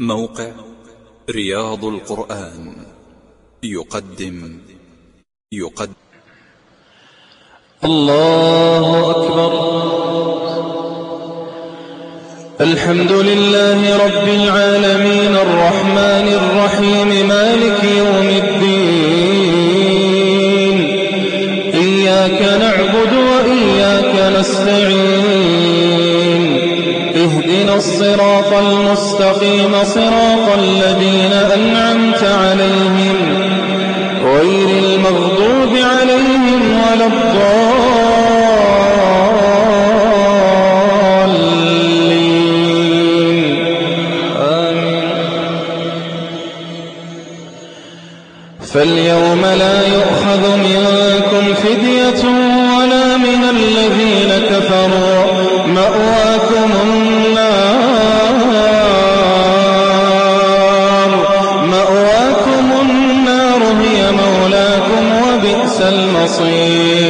موقع رياض القرآن. يقدم. يقدم. الله أكبر. الحمد لله رب العالمين. الرحمن الرحيم. مالك يوم الدين. إياك نعبد وإياك نستعين. الصراط المستقيم صراط الذين أنعمت عليهم. غير المغضوب عليهم ولا الضالين. آمين. فاليوم لا يؤخذ منكم فدية ولا من الذين كفروا. مأواكم النار.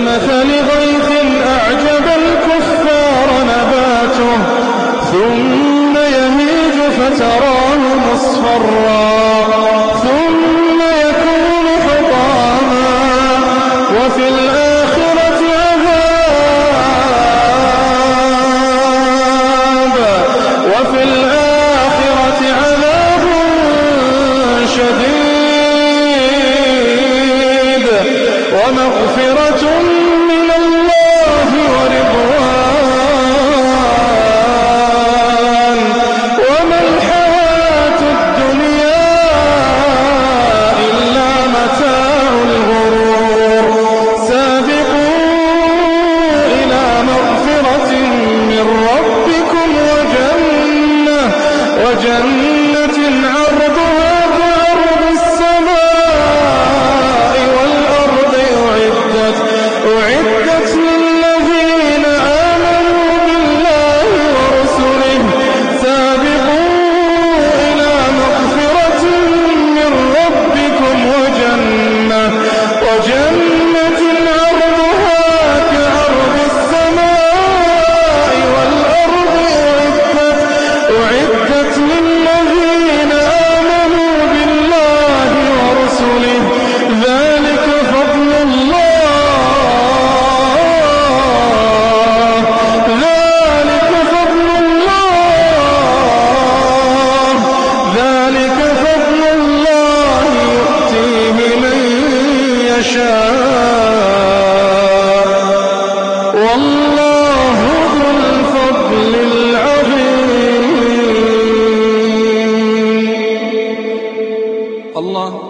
كمثل غيث أعجب الكفار نباته ثم يهيج فتراه مصفرا. ومغفرة يشاء. والله ذو الفضل العظيم. الله